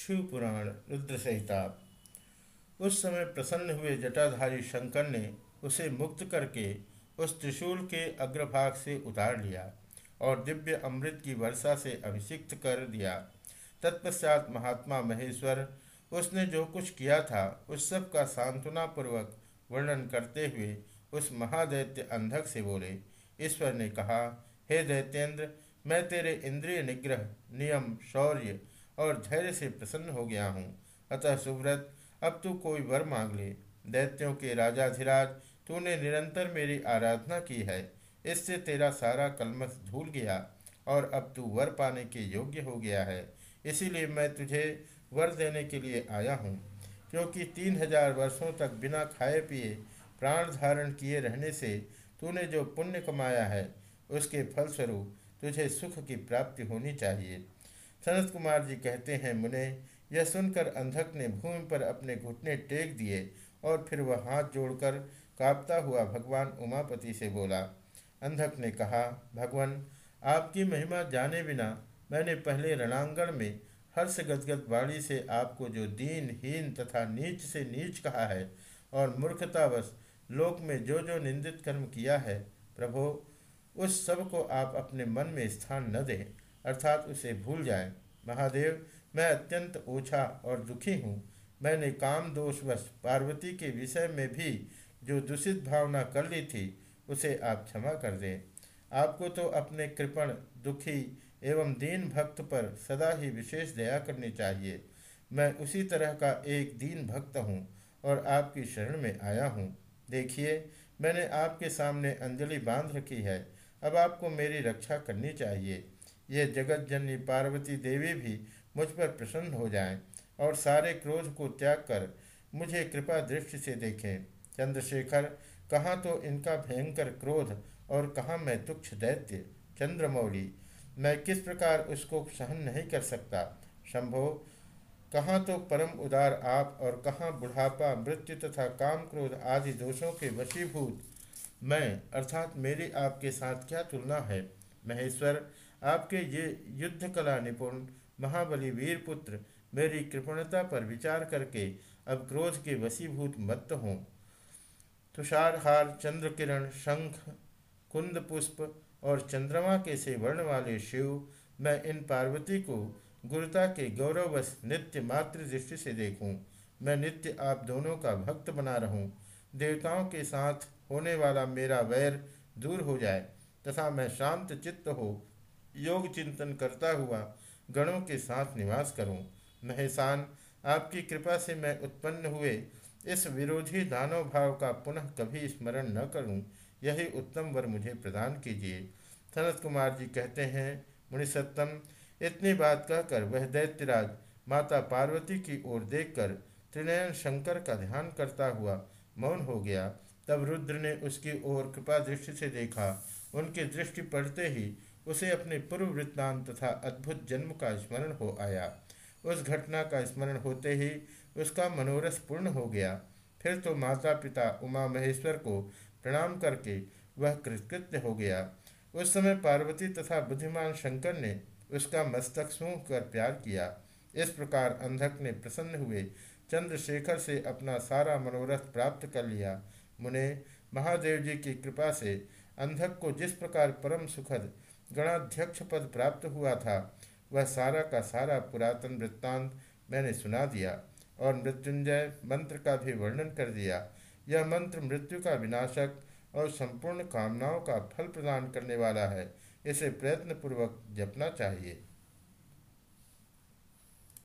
शिव पुराण रुद्र संहिता उस समय प्रसन्न हुए जटाधारी शंकर ने उसे मुक्त करके उस त्रिशूल के अग्रभाग से उतार लिया और दिव्य अमृत की वर्षा से अभिषिक्त कर दिया। तत्पश्चात महात्मा महेश्वर, उसने जो कुछ किया था, उस सब का सांत्वनापूर्वक वर्णन करते हुए उस महादैत्य अंधक से बोले, ईश्वर ने कहा, हे दैत्येंद्र, मैं तेरे इंद्रिय निग्रह, नियम, शौर्य और धैर्य से प्रसन्न हो गया हूँ। अतः सुव्रत, अब तू कोई वर मांग ले। दैत्यों के राजाधिराज, तूने निरंतर मेरी आराधना की है। इससे तेरा सारा कलमस धूल गया और अब तू वर पाने के योग्य हो गया है। इसीलिए मैं तुझे वर देने के लिए आया हूँ, क्योंकि तीन हज़ार वर्षों तक बिना खाए पिए, प्राण धारण किए रहने से तूने जो पुण्य कमाया है, उसके फलस्वरूप तुझे सुख की प्राप्ति होनी चाहिए। सनत कुमार जी कहते हैं, मुने, यह सुनकर अंधक ने भूमि पर अपने घुटने टेक दिए और फिर वह हाथ जोड़कर कांपता हुआ भगवान उमापति से बोला। अंधक ने कहा, भगवान, आपकी महिमा जाने बिना मैंने पहले रणांगण में हर्ष गदगद वाणी से आपको जो दीन, हीन तथा नीच से नीच कहा है और मूर्खतावश लोक में जो जो निंदित कर्म किया है, प्रभो, उस सबको आप अपने मन में स्थान न दें। अर्थात उसे भूल जाए। महादेव, मैं अत्यंत ओछा और दुखी हूँ। मैंने काम दोषवश पार्वती के विषय में भी जो दूषित भावना कर ली थी, उसे आप क्षमा कर दें। आपको तो अपने कृपण, दुखी एवं दीन भक्त पर सदा ही विशेष दया करनी चाहिए। मैं उसी तरह का एक दीन भक्त हूँ और आपकी शरण में आया हूँ। देखिए, मैंने आपके सामने अंजलि बाँध रखी है। अब आपको मेरी रक्षा करनी चाहिए। ये जगत जननी पार्वती देवी भी मुझ पर प्रसन्न हो जाएँ और सारे क्रोध को त्याग कर मुझे कृपा दृष्टि से देखें। चंद्रशेखर, कहाँ तो इनका भयंकर क्रोध और कहाँ मैं तुक्ष दैत्य? चंद्रमौली, मैं किस प्रकार उसको सहन नहीं कर सकता? शंभो, कहाँ तो परम उदार आप और कहाँ बुढ़ापा, मृत्यु तथा काम क्रोध आदि दोषों के वशीभूत मैं, अर्थात मेरी आपके साथ क्या तुलना है? महेश्वर आपके ये युद्ध कला निपुण महाबली वीर पुत्र मेरी कृपणता पर विचार करके अब क्रोध के वशीभूत मत हों। तुषारहार चंद्र किरण शंख, कुंद पुष्प और चंद्रमा के से वर्ण वाले शिव, मैं इन पार्वती को गुरुता के गौरवश नित्य मातृ दृष्टि से देखूँ। मैं नित्य आप दोनों का भक्त बना रहूँ। देवताओं के साथ होने वाला मेरा वैर दूर हो जाए तथा मैं शांत चित्त हो योग चिंतन करता हुआ गणों के साथ निवास करूँ। महेशान, आपकी कृपा से मैं उत्पन्न हुए इस विरोधी दानव भाव का पुनः कभी स्मरण न करूँ, यही उत्तम वर मुझे प्रदान कीजिए। सनत कुमार जी कहते हैं, मुनिसत्तम, इतनी बात कहकर वह दैत्यराज माता पार्वती की ओर देखकर त्रिनयन शंकर का ध्यान करता हुआ मौन हो गया। तब रुद्र ने उसकी ओर कृपा दृष्टि से देखा। उनकी दृष्टि पड़ते ही उसे अपने पूर्व वृत्तांत तथा अद्भुत जन्म का स्मरण हो आया। उस घटना का स्मरण होते ही उसका मनोरथ पूर्ण हो गया। फिर तो माता पिता उमा महेश्वर को प्रणाम करके वह कृतकृत्य हो गया। उस समय पार्वती तथा बुद्धिमान शंकर ने उसका मस्तक सूंघ कर प्यार किया। इस प्रकार अंधक ने प्रसन्न हुए। चंद्रशेखर से अपना सारा मनोरथ प्राप्त कर लिया। मुने, महादेव जी की कृपा से अंधक को जिस प्रकार परम सुखद गणाध्यक्ष पद प्राप्त हुआ था। वह सारा का सारा पुरातन वृत्तांत मैंने सुना दिया और मृत्युंजय मंत्र का भी वर्णन कर दिया। यह मंत्र मृत्यु का विनाशक और संपूर्ण कामनाओं का फल प्रदान करने वाला है। इसे प्रयत्नपूर्वक जपना चाहिए।